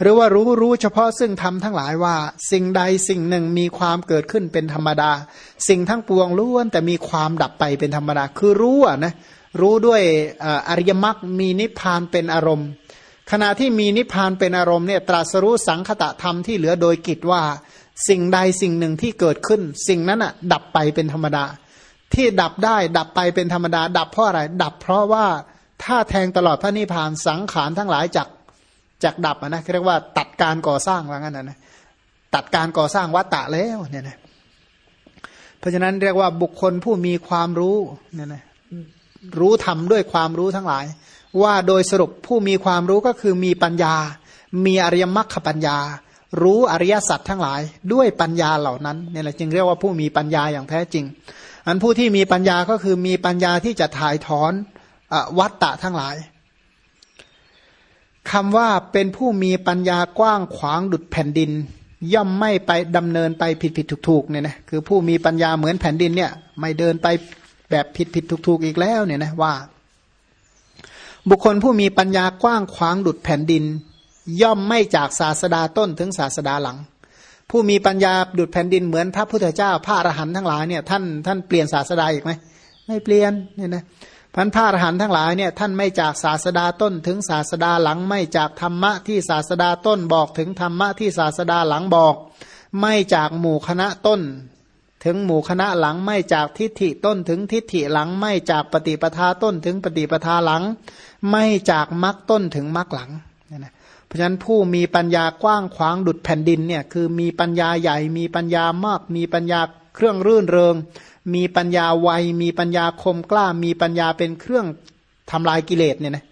หรือว่ารู้รู้เฉพาะซึ่งทำทั้งหลายว่า สิ่งใดสิ่งหนึ่งมีความเกิดขึ้นเป็นธรรมดา สิ่งทั้งปวงล้วน แต่มีความดับไปเป็นธรรมดา คือรู้อะนะรู้ด้วยอริยมรรคมีนิพพานเป็นอารมณ์ ขณะที่มีนิพพานเป็นอารมณ์เนี่ยตรัสรู้สังคตะธรรมที่เหลือโดยกิจว่า สิ่งใดสิ่งหนึ่งที่เกิดขึ้น สิ่งนั้นอะดับไปเป็นธรรมดา ที่ดับได้ดับไปเป็นธรรมดา ดับเพราะอะไร ดับเพราะว่าถ้าแทงตลอดพระนิพพานสังขารทั้งหลายจาก จากดับนะเรียกว่าตัดการก่อสร้างว่างั้นนะตัดการก่อสร้างวัตตะแล้วเนี่ยนะเพราะฉะนั้นเรียกว่าบุคคลผู้มีความรู้เนี่ยนะรู้ทำด้วยความรู้ทั้งหลาย ว่าโดยสรุปผู้มีความรู้ก็คือมีปัญญา มีอริยมรรคปัญญา รู้อริยสัจทั้งหลาย ด้วยปัญญาเหล่านั้นเนี่ยแหละจึงเรียกว่าผู้มีปัญญาอย่างแท้จริง อันผู้ที่มีปัญญาก็คือมีปัญญาที่จะถ่ายถอนวัตตะทั้งหลาย คำว่าเป็นผู้มีปัญญากว้างขวางดุดแผ่นดิน ย่อมไม่ไปดำเนินไปผิดผิดถูกถูกเนี่ยนะคือผู้มีปัญญาเหมือนแผ่นดินเนี่ย ไม่เดินไปแบบผิดผิดถูกถูกอีกแล้วเนี่ยนะว่า บุคคลผู้มีปัญญากว้างขวางดุดแผ่นดิน ย่อมไม่จากศาสดาต้นถึงศาสดาหลัง ผู้มีปัญญาดุดแผ่นดินเหมือนพระพุทธเจ้าพระอรหันต์ทั้งหลายเนี่ยท่านท่านเปลี่ยนศาสดาอีกไหมไม่เปลี่ยนเนี่ยนะ พันพระอรหันต์ทั้งหลายเนี่ยท่านไม่จากศาสดาต้นถึงศาสดาหลังไม่จากธรรมะที่ศาสดาต้นบอกถึงธรรมะที่ศาสดาหลังบอก ไม่จากหมู่คณะต้น ถึงหมู่คณะหลังไม่จากทิฏฐิต้นถึงทิฏฐิหลังไม่จากปฏิปทาต้นถึงปฏิปทาหลัง ไม่จากมรรคต้นถึงมรรคหลังนะเพราะฉะนั้นผู้มีปัญญากว้างขวางดุดแผ่นดินเนี่ยคือมีปัญญาใหญ่มีปัญญามาก มีปัญญาเครื่องรื่นเริง มีปัญญาไวมีปัญญาคมกล้า มีปัญญาเป็นเครื่องทำลายกิเลสเนี่ยนะ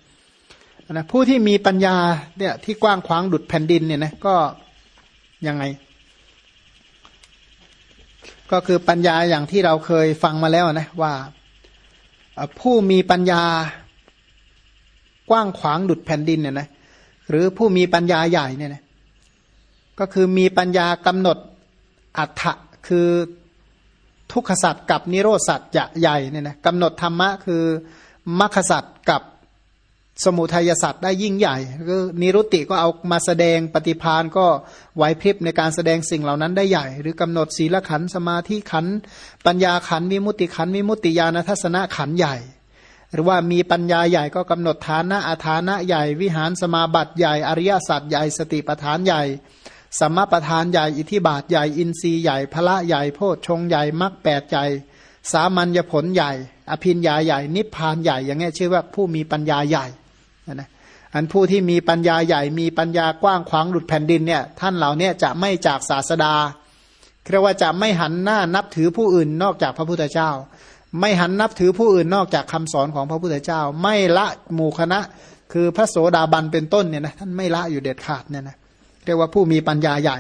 นะผู้ที่มีปัญญาเนี่ยที่กว้างขวางดุดแผ่นดินเนี่ยนะก็ยังไง ก็คือปัญญาอย่างที่เราเคยฟังมาแล้วนะว่าผู้มีปัญญากว้างขวางดุดแผ่นดินเนี่ยนะหรือผู้มีปัญญาใหญ่เนี่ยนะก็คือมีปัญญากำหนดอัฏฐะคือ ทุกขสัตว์กับนิโรสัตว์ใหญ่เนี่ยนะกำหนดธรรมะคือมรรคสัตว์กับสมุทัยสัตว์ได้ยิ่งใหญ่ก็นิรุติก็เอามาแสดงปฏิพานก็ไหวพริบในการแสดงสิ่งเหล่านั้นได้ใหญ่ หรือกำหนดศีลขันสมาธิขันปัญญาขันวิมุติขันวิมุติญาณทัศนะขันใหญ่ หรือว่ามีปัญญาใหญ่ก็กำหนดฐานะอาฐานะใหญ่ วิหารสมาบัติใหญ่ อริยสัจใหญ่สติปทานใหญ่ สัมมาประธานใหญ่อิทิบาทใหญ่อินทรีย์ใหญ่พระใหญ่โพชฌงใหญ่มรรคแปดใหญ่สามัญญผลใหญ่ อภินญาใหญ่ นิพพานใหญ่ อย่างเงี้ยชื่อว่าผู้มีปัญญาใหญ่นะอันผู้ที่มีปัญญาใหญ่ มีปัญญากว้างขวางหลุดแผ่นดินเนี่ยท่านเหล่านี้จะไม่จากศาสดาเรียกว่าจะไม่หันหน้านับถือผู้อื่นนอกจากพระพุทธเจ้า ไม่หันนับถือผู้อื่นนอกจากคำสอนของพระพุทธเจ้า ไม่ละหมู่คณะ คือพระโสดาบันเป็นต้นเนี่ยนะท่านไม่ละอยู่เด็ดขาดเนี่ยนะ เรียกว่าผู้มีปัญญาใหญ่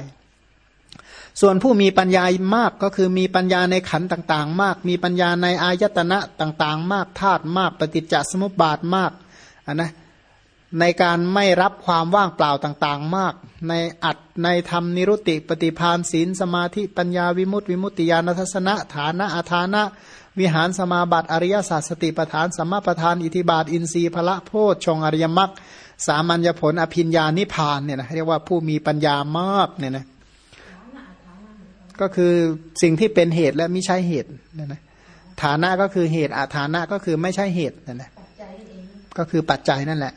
ส่วนผู้มีปัญญามากก็คือมีปัญญาในขันต่างๆ มาก มีปัญญาในอายตนะต่างๆ มากธาตุมากปฏิจจสมุปบาทมากนนะในการไม่รับความว่างเปล่าต่างๆ มาก ในอัดในธรรมนิรุติปฏิพานศีลสมาธิปัญญาวิมุตติวิมุตติญาณทัศนะฐานะอาฐานะ วิหารสมาบัติอริยสัจสติปทานสัมมาปทานอิทิบาทอินทรีย์พระโพชฌงอริยมรรค สามัญญผลอภิญญานิพานเนี่ยนะเรียกว่าผู้มีปัญญามากเนี่ยนะก็คือสิ่งที่เป็นเหตุและไม่ใช่เหตุเนี่ยนะฐานะก็คือเหตุอาฐานะก็คือไม่ใช่เหตุนั่นแหละก็คือปัจจัยนั่นแหละ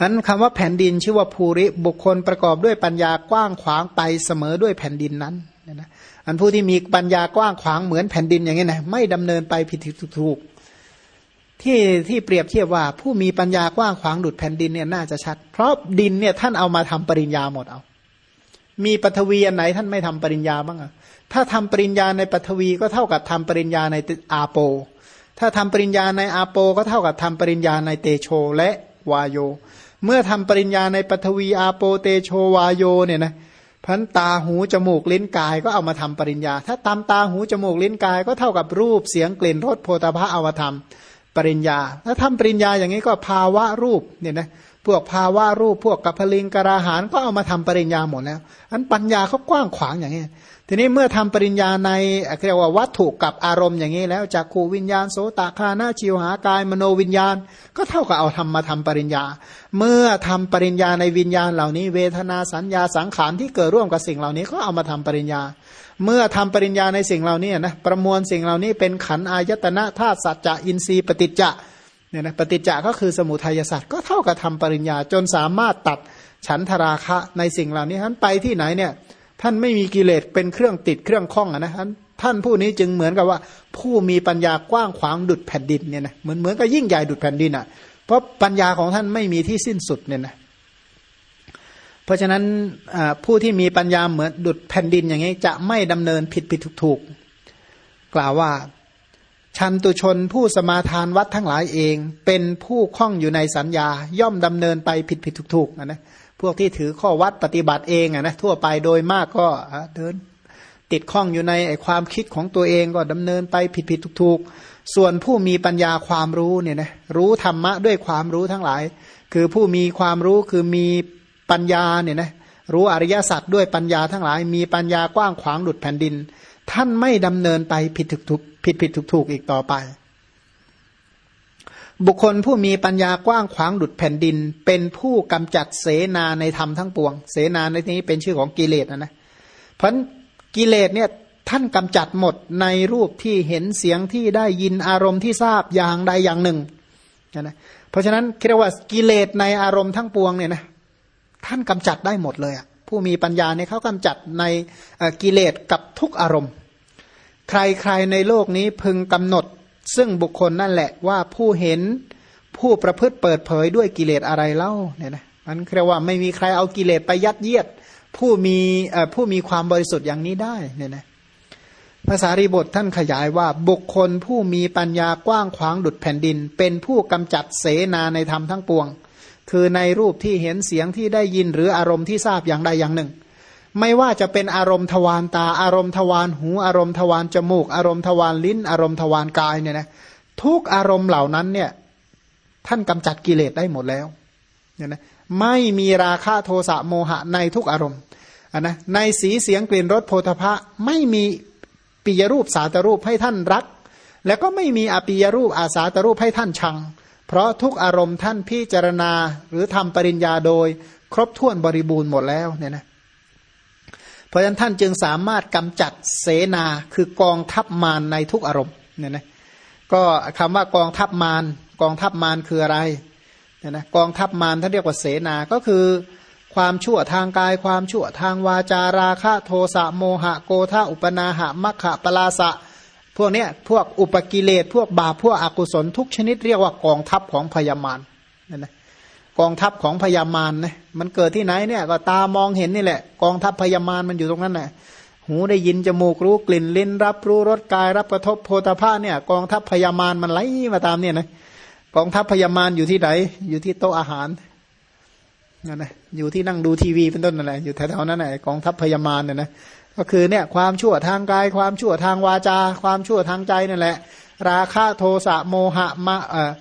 นั้นคำว่าแผ่นดินชื่อว่าภูริบุคคลประกอบด้วยปัญญากว้างขวางไปเสมอด้วยแผ่นดินนั้นนะอันผู้ที่มีปัญญากว้างขวางเหมือนแผ่นดินอย่างนี้นะไม่ดำเนินไปผิดถูก ที่ที่เปรียบเทียบว่าผู้มีปัญญากว้างขวางดุดแผ่นดินเนี่ยน่าจะชัด เพราะดินเนี่ยท่านเอามาทำปริญญาหมดเอา มีปฐวีอันไหนท่านไม่ทำปริญญาบ้างอะถ้าทำปริญญาในปฐวีก็เท่ากับทำปริญญาในอาโป ถ้าทำปริญญาในอาโป ก็เท่ากับทำปริญญาในเตโชและวายโย เมื่อทำปริญญาในปฐวีอาโปเตโชวายโยเนี่ยนะพันตาหูจมูกลิ้นกายก็เอามาทำปริญญา ถ้าตามตาหูจมูกลิ้นกายก็เท่ากับรูปเสียงกลิ่นรสโพธาภะอามาทำ ปริญญา ถ้าทำปริญญาอย่างนี้ก็ภาวะรูปเนี่ยนะ พวกภาวะรูปพวกกัพลิงกราหานก็เอามาทำปริญญาหมดแล้วอันปัญญาเขากว้างขวางอย่างนี้ทีนี้เมื่อทำปริญญาในเรียกว่าวัตถุกับอารมณ์อย่างนี้แล้วจากขูวิญญาณโสตคานาชิวหากายมโนวิญญาณ ก็เท่ากับเอาทำมาทำปริญญา เมื่อทำปริญญาในวิญญาณเหล่านี้ เวทนาสัญญาสังขารที่เกิดร่วมกับสิ่งเหล่านี้ก็เอามาทำปริญญา เมื่อทำปริญญาในสิ่งเหล่านี้นะประมวลสิ่งเหล่านี้เป็นขันอายตนะธาตุสัจจะอินทรีย์ปฏิจจะ เนี่ยนะปฏิจจะก็คือสมุทัยศาสตว์ก็เท่ากับทำปริญญาจนสามารถตัดฉันทราคะในสิ่งเหล่านี้ท่านไปที่ไหนเนี่ย ท่านไม่มีกิเลสเป็นเครื่องติดเครื่องข้องนะท่านท่านผู้นี้จึงเหมือนกับว่า ผู้มีปัญญากว้างขวางดุดแผ่นดินเนี่ยนะเหมือนเหมือนกับยิ่งใหญ่ดุดแผ่นดินอะ เพราะปัญญาของท่านไม่มีที่สิ้นสุดเนี่ยนะเพราะฉะนั้นผู้ที่มีปัญญาเหมือนดุดแผ่นดินอย่างนี้จะไม่ดำเนินผิดผิดถูกถูกกล่าวว่า ชันตุชนผู้สมาทานวัดทั้งหลายเอง เป็นผู้คล้องอยู่ในสัญญา ย่อมดำเนินไปผิดผิดถูกถูกนะพวกที่ถือข้อวัดปฏิบัติเองอะนะทั่วไปโดยมากก็เดินติดข้องอยู่ในไอความคิดของตัวเองก็ดำเนินไปผิดผิดถูกๆส่วนผู้มีปัญญาความรู้เนี่ยนะรู้ธรรมะด้วยความรู้ทั้งหลาย คือผู้มีความรู้คือมีปัญญาเนี่ยนะรู้อริยสัจด้วยปัญญาทั้งหลาย มีปัญญากว้างขวางดุดแผ่นดิน ท่านไม่ดำเนินไปผิดถูกผิดผิดถูกถูกอีกต่อไป บุคคลผู้มีปัญญากว้างขวางดุดแผ่นดิน เป็นผู้กำจัดเสนาในธรรมทั้งปวง เสนาในที่นี้เป็นชื่อของกิเลสนะนะ เพราะกิเลสเนี่ยท่านกำจัดหมดในรูปที่เห็นเสียงที่ได้ยินอารมณ์ที่ทราบอย่างใดอย่างหนึ่งนะเพราะฉะนั้นเรียกว่ากิเลสในอารมณ์ทั้งปวงเนี่ยนะท่านกำจัดได้หมดเลยอะ ผู้มีปัญญาเนี่ยเขากำจัดในกิเลสกับทุกอารมณ์ ใครๆในโลกนี้พึงกำหนด ซึ่งบุคคลนั่นแหละว่าผู้เห็นผู้ประพฤติเปิดเผยด้วยกิเลสอะไรเล่าเนี่ยนะมันเรียกว่าไม่มีใครเอากิเลสไปยัดเยียด ผู้มีผู้มีความบริสุทธิ์อย่างนี้ได้เนี่ยนะภาษารีบทท่านขยายว่าบุคคลผู้มีปัญญากว้างขวางดุดแผ่นดิน เป็นผู้กำจัดเสนาในธรรมทั้งปวง คือในรูปที่เห็นเสียงที่ได้ยินหรืออารมณ์ที่ทราบอย่างใดอย่างหนึ่ง ไม่ว่าจะเป็นอารมณ์ทวารตา อารมณ์ทวารหู อารมณ์ทวารจมูก อารมณ์ทวารลิ้น อารมณ์ทวารกายเนี่ยนะทุกอารมณ์เหล่านั้นเนี่ยท่านกำจัดกิเลสได้หมดแล้วเนี่ยนะไม่มีราคะโทสะโมหะในทุกอารมณ์นนะในสีเสียงกลิ่นรสโพธพะไม่มีปิยรูปสาตรูปให้ท่านรัก แล้วก็ไม่มีอปิยรูปอาสาตรูปให้ท่านชัง เพราะทุกอารมณ์ท่านพิจารณาหรือทำปริญญาโดย ครบถ้วนบริบูรณ์หมดแล้วเนี่ยนะเพราะฉะนั้นท่านจึงสามารถกำจัดเสนาคือกองทัพมารในทุกอารมณ์เนี่ยนะก็คำว่ากองทัพมารกองทัพมารคืออะไรเนี่ยนะกองทัพมารท่านเรียกว่าเสนาก็คือความชั่วทางกายความชั่วทางวาจาราคะโทสะโมหะโกธาอุปนาหะมัคคะปลาสะ พวกเนี้ยพวกอุปกิเลสพวกบาปพวกอกุศลทุกชนิดเรียกว่ากองทัพของพยามารนี่ยนะกองทัพของพญามารนะมันเกิดที่ไหนเนี่ยก็ตามองเห็นนี่แหละ กองทัพพญามารมันอยู่ตรงนั้นแหละหูได้ยินจมูกรู้กลิ่นลิ้น รับรู้รสกายรับกระทบโพธาภาเนี่ย กองทัพพญามารมันไหลมาตามเนี่ยนะกองทัพพญามารอยู่ที่ไหน อยู่ที่โต๊ะอาหารนั่นนะอยู่ที่นั่งดูทีวีเป็นต้นนั่นแหละอยู่แถวๆนั้นแหละกองทัพพญามารเนี่ยนะ ก็คือเนี่ยความชั่วทางกาย ความชั่วทางวาจา ความชั่วทางใจนั่นแหละ ราคะโทสะโมหะมะเอ่อ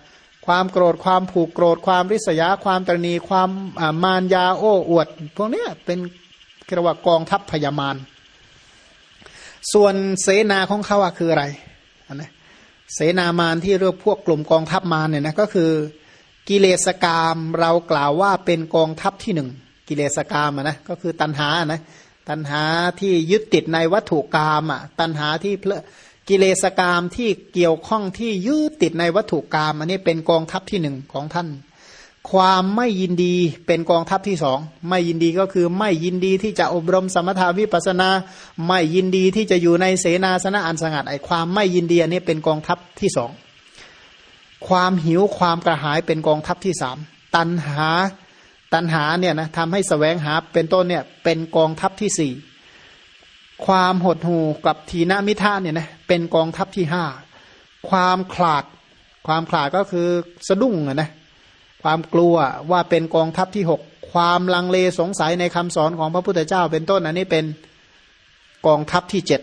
ความโกรธความผูกโกรธความริษยา ความตรณีความมารยาโอ้อวด พวกนี้เป็นกระว่ากองทัพพยามารส่วนเสนาของเขาคืออะไรนะเสนามารที่เรียกพวกกลุ่มกองทัพมารเนี่ยนะก็คือกิเลสกรรมเรากล่าวว่าเป็นกองทัพที่หนึ่งกิเลสกรรมนะก็คือตัณหานะ ตัณหาที่ยึดติดในวัตถุกรรมอะตัณหาที่เพลกิเลสกรรมที่เกี่ยวข้องที่ยืดติดในวัตถุกรรมอันนี้เป็นกองทัพที่หนึ่งของท่าน ความไม่ยินดีเป็นกองทัพที่สองไม่ยินดีก็คือไม่ยินดีที่จะอบรมสมถาวิปัสนา ไม่ยินดีที่จะอยู่ในเสนาสนะอันสงัดไอความไม่ยินดีอันนี้เป็นกองทัพที่สองความหิวความกระหายเป็นกองทัพที่สามตันหา ตันหาเนี่ยนะทำให้สแสวงหาเป็นต้นเนี่ยเป็นกองทัพที่สี่ความหดหูกับทีนามิทาเนี่ยนะเป็นกองทัพที่ห้าความขลาด ความขลาดก็คือสะดุ้งนะความกลัวว่าเป็นกองทัพที่หกความลังเลสงสัยในคำสอนของพระพุทธเจ้า เป็นต้นอันนี้เป็นกองทัพที่เจ็ด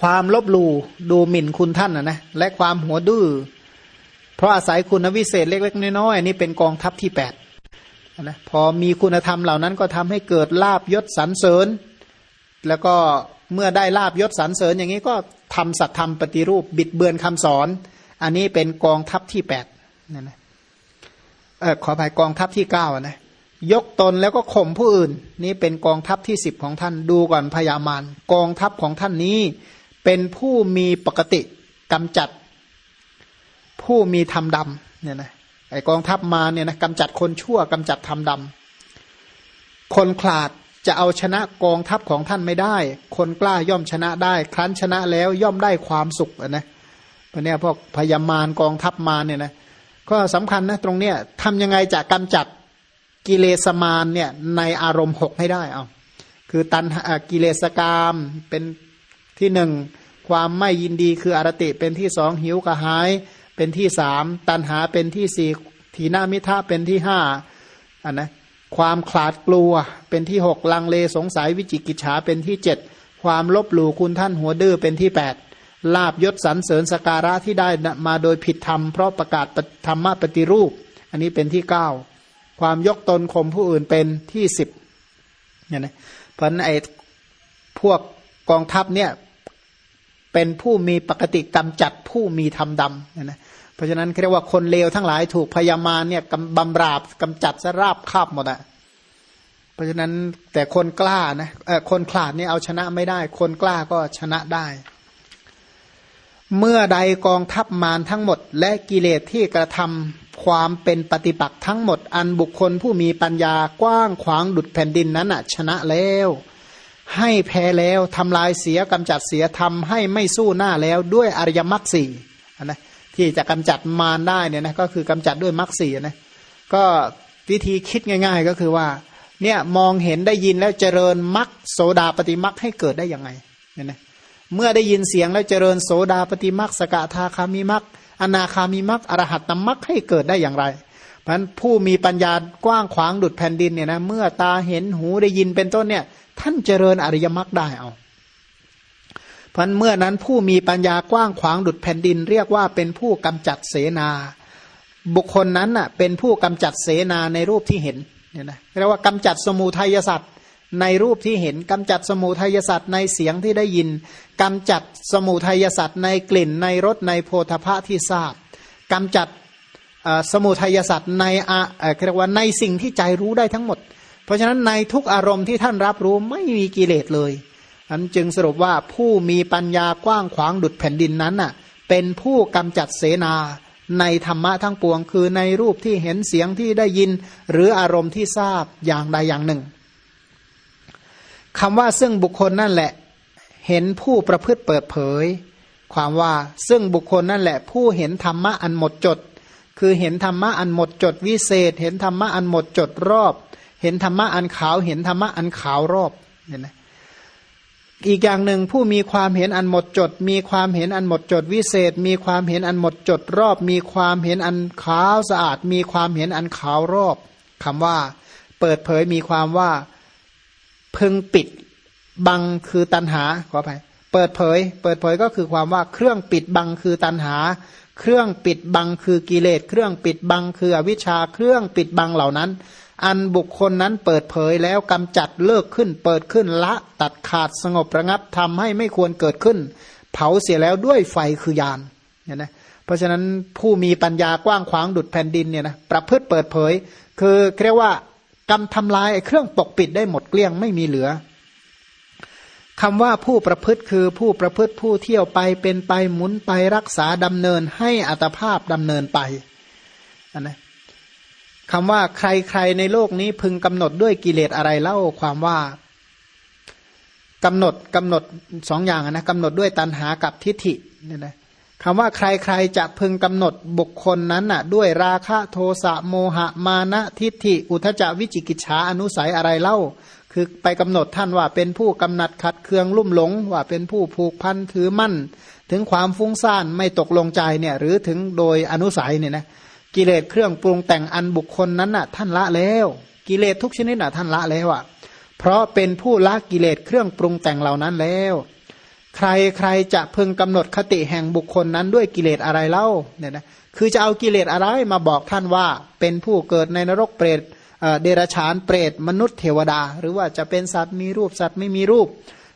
ความลบลูดูหมิ่นคุณท่านนะนะและความหัวดื้อ เพราะอาศัยคุณวิเศษเล็กๆน้อยๆนี่เป็นกองทัพที่แปดนะพอมีคุณธรรมเหล่านั้นก็ทำให้เกิดลาบยศสรรเสริญ แล้วก็เมื่อได้ลาบยศสรรเสริญอย่างนี้ก็ทำสัตธรรมปฏิรูปบิดเบือนคำสอน อันนี้เป็นกองทัพที่แปดนั่นนะเออขออภัยกองทัพที่เก้านะยกตนแล้วก็ข่มผู้อื่น นี่เป็นกองทัพที่สิบของท่านดูก่อนพยามารกองทัพของท่านนี้ เป็นผู้มีปกติกำจัด ผู้มีธรรมดำเนี่ยนะไอกองทัพมาเนี่ยนะกำจัดคนชั่วกำจัดธรรมดำคนขลาดจะเอาชนะกองทัพของท่านไม่ได้ คนกล้าย่อมชนะได้ ครั้นชนะแล้วย่อมได้ความสุขนะเพราะนี้ยพวกพยามารกองทัพมาเนี่ยนะก็สำคัญนะตรงเนี้ยทำยังไงจะกำจัดกิเลสมารเนี่ยในอารมณ์หกให้ได้เอาคือตันกิเลสกามเป็นที่หนึ่งความไม่ยินดีคืออารติเป็นที่สองหิวกระหาย เป็นที่สามตันหาเป็นที่สี่ทีนามิทะเป็นที่ห้าอันนะความขลาดกลัวเป็นที่หกลังเลสงสัยวิจิกิจฉาเป็นที่เจ็ดความลบหลู่คุณท่านหัวดื้อเป็นที่แปดลาบยศสรรเสริญสการะที่ได้มาโดยผิดธรรม เพราะประกาศธรรมะปฏิรูป อันนี้เป็นที่เก้าความยกตนข่มผู้อื่นเป็นที่สิบเนี่ยนะเพราะไอ้พวกกองทัพเนี่ยเป็นผู้มีปกติกำจัดผู้มีธรรมดำเนี่ยนะ เพราะฉะนั้นเรียกว่าคนเลวทั้งหลายถูกพยามารเนี่ยกำบำราบกำจัดสราบคาบหมดอะเพราะฉะนั้นแต่คนกล้านะเออคนขลาดนี่เอาชนะไม่ได้ คนกล้าก็ชนะได้ เมื่อใดกองทัพมารทั้งหมด และกิเลสที่กระทำความเป็นปฏิปักษ์ทั้งหมด อันบุคคลผู้มีปัญญากว้างขวางดุดแผ่นดินนั้นอะชนะแล้วให้แพ้แล้วทำลายเสียกำจัดเสียทำให้ไม่สู้หน้าแล้วด้วยอริยมรรคสี่นะ ที่จะกำจัดมารได้เนี่ยนะก็คือกำจัดด้วยมรรคสีนะก็วิธีคิดง่าย ๆ ก็คือว่าเนี่ยมองเห็นได้ยินแล้วเจริญมรรคโสดาปฏิมรรคให้เกิดได้ยังไงเนี่ยนะเมื่อได้ยินเสียงแล้วเจริญโสดาปฏิมรรคสกทาคามิมรรคอนาคามิมรรคอรหัตตมรรคให้เกิดได้อย่างไร เพราะฉะนั้นผู้มีปัญญากว้างขวางดุดแผ่นดินเนี่ยนะเมื่อตาเห็นหูได้ยินเป็นต้นเนี่ยท่านเจริญอริยมรรคได้เอา พันเมื่อนั้นผู้มีปัญญากว้างขวางดุดแผ่นดิน เรียกว่าเป็นผู้กำจัดเสนา บุคคลนั้นน่ะเป็นผู้กำจัดเสนาในรูปที่เห็นเนี่ยนะเรียกว่ากำจัดสมุทัยสัตว์ในรูปที่เห็นกำจัดสมุทัยสัตว์ในเสียงที่ได้ยินกำจัดสมุทัยสัตว์ในกลิ่นในรสในโพธภะที่ทราบกำจัดสมุทัยสัตว์ในอะเรียกว่าในสิ่งที่ใจรู้ได้ทั้งหมด เพราะฉะนั้นในทุกอารมณ์ที่ท่านรับรู้ไม่มีกิเลสเลย อันจึงสรุปว่าผู้มีปัญญากว้างขวางดุดแผ่นดินนั้นน่ะ เป็นผู้กำจัดเสนาในธรรมะทั้งปวง คือในรูปที่เห็นเสียงที่ได้ยิน หรืออารมณ์ที่ทราบอย่างใดอย่างหนึ่งคำว่าซึ่งบุคคลนั่นแหละ เห็นผู้ประพฤติเปิดเผย ความว่าซึ่งบุคคลนั่นแหละ ผู้เห็นธรรมะอันหมดจด คือเห็นธรรมะอันหมดจดวิเศษ เห็นธรรมะอันหมดจดรอบ เห็นธรรมะอันขาว เห็นธรรมะอันขาวรอบเห็นไหม อีกอย่างหนึ่งผู้มีความเห็นอันหมดจด มีความเห็นอันหมดจดวิเศษ มีความเห็นอันหมดจดรอบ มีความเห็นอันขาวสะอาด มีความเห็นอันขาวรอบคำว่า เปิดเผยมีความว่าพึงปิดบังคือตันหาขออภัยเปิดเผย เปิดเผยก็คือความว่าเครื่องปิดบังคือตันหา เครื่องปิดบังคือกิเลส เครื่องปิดบังคืออวิชชา เครื่องปิดบังเหล่านั้น อันบุคคลนั้นเปิดเผยแล้วกำจัดเลิกขึ้น เปิดขึ้นละตัดขาดสงบระงับทำให้ไม่ควรเกิดขึ้น เผาเสียแล้วด้วยไฟคือยานเนี่ยนะเพราะฉะนั้นผู้มีปัญญากว้างขวางดุดแผ่นดินเนี่ยนะประพฤติเปิดเผย คือเรียกว่ากำทำลายเครื่องปกปิดได้หมดเกลี้ยงไม่มีเหลือคำว่าผู้ประพฤติคือผู้ประพฤติผู้เที่ยวไปเป็นไปหมุนไปรักษาดำเนินให้อัตภาพดำเนินไปนนะ คำว่าใครๆในโลกนี้พึงกำหนดด้วยกิเลสอะไรเล่าความว่ากำหนดกำหนดสองอย่างนะกำหนดด้วยตัณหากับทิฏฐิเนี่ยนะคำว่าใครๆจะพึงกำหนดบุคคลนั้นน่ะ ด้วยราคะโทสะโมหะมานะทิฏฐิ อุทจาวิจิกิจฉาอนุสัยอะไรเล่า คือไปกำหนดท่านว่าเป็นผู้กำหนัดขัดเคืองลุ่มหลง ว่าเป็นผู้ผูกพันถือมั่น ถึงความฟุ้งซ่านไม่ตกลงใจเนี่ยหรือถึงโดยอนุสัยเนี่ยนะ กิเลสเครื่องปรุงแต่งอันบุคคลนั้นน่ะท่านละแล้ว กิเลสทุกชนิดน่ะท่านละแล้วอะ เพราะเป็นผู้ละกิเลสเครื่องปรุงแต่งเหล่านั้นแล้ว ใครใครจะพึงกำหนดคติแห่งบุคคลนั้นด้วยกิเลสอะไรเล่าเนี่ยนะคือจะเอากิเลสอะไรมาบอกท่านว่า เป็นผู้เกิดในนรกเปรตเดรัจฉานเปรตมนุษย์เทวดา หรือว่าจะเป็นสัตว์มีรูปสัตว์ไม่มีรูป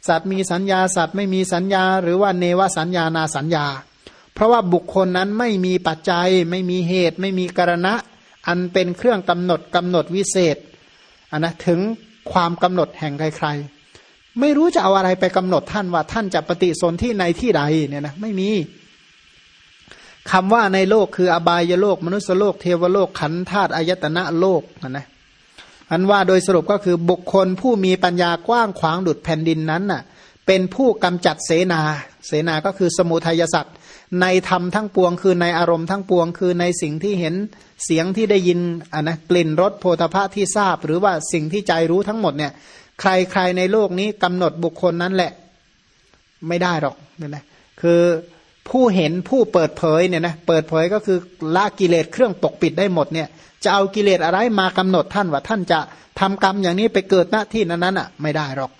สัตว์มีสัญญาสัตว์ไม่มีสัญญา หรือว่าเนวสัญญานาสัญญา ราะว่าบุคคลนั้นไม่มีปัจจัย ไม่มีเหตุ ไม่มีกรณะ อันเป็นเครื่องกำหนดกำหนดวิเศษอันนะถึงความกำหนดแห่งใครๆ ไม่รู้จะเอาอะไรไปกำหนดท่านว่าท่านจะปฏิสนที่ในที่ใดเนี่ยนะไม่มีคำว่าในโลกคืออบายโลก มนุษยโลก เทวโลกขันธาตุอายตนะโลกนะอันว่าโดยสรุปก็คือบุคคลผู้มีปัญญากว้างขวางดุดแผ่นดินนั้นน่ะ เป็นผู้กำจัดเสนา เสนาก็คือสมุทัยสัตว์ในธรรมทั้งปวง คือในอารมณ์ทั้งปวง คือในสิ่งที่เห็นเสียงที่ได้ยินอะนะกลิ่นรสโพธภะที่ทราบ หรือว่าสิ่งที่ใจรู้ทั้งหมดเนี่ยใครใครในโลกนี้กำหนดบุคคลนั้นแหละ ไม่ได้หรอกเนี่ยนะคือผู้เห็นผู้เปิดเผยเนี่ยนะเปิดเผยก็คือละกิเลสเครื่องปกปิดได้หมดเนี่ย จะเอากิเลสอะไรมากำหนดท่านว่าท่านจะทำกรรมอย่างนี้ไปเกิดหน้าที่นั้นนั้นอะไม่ได้หรอก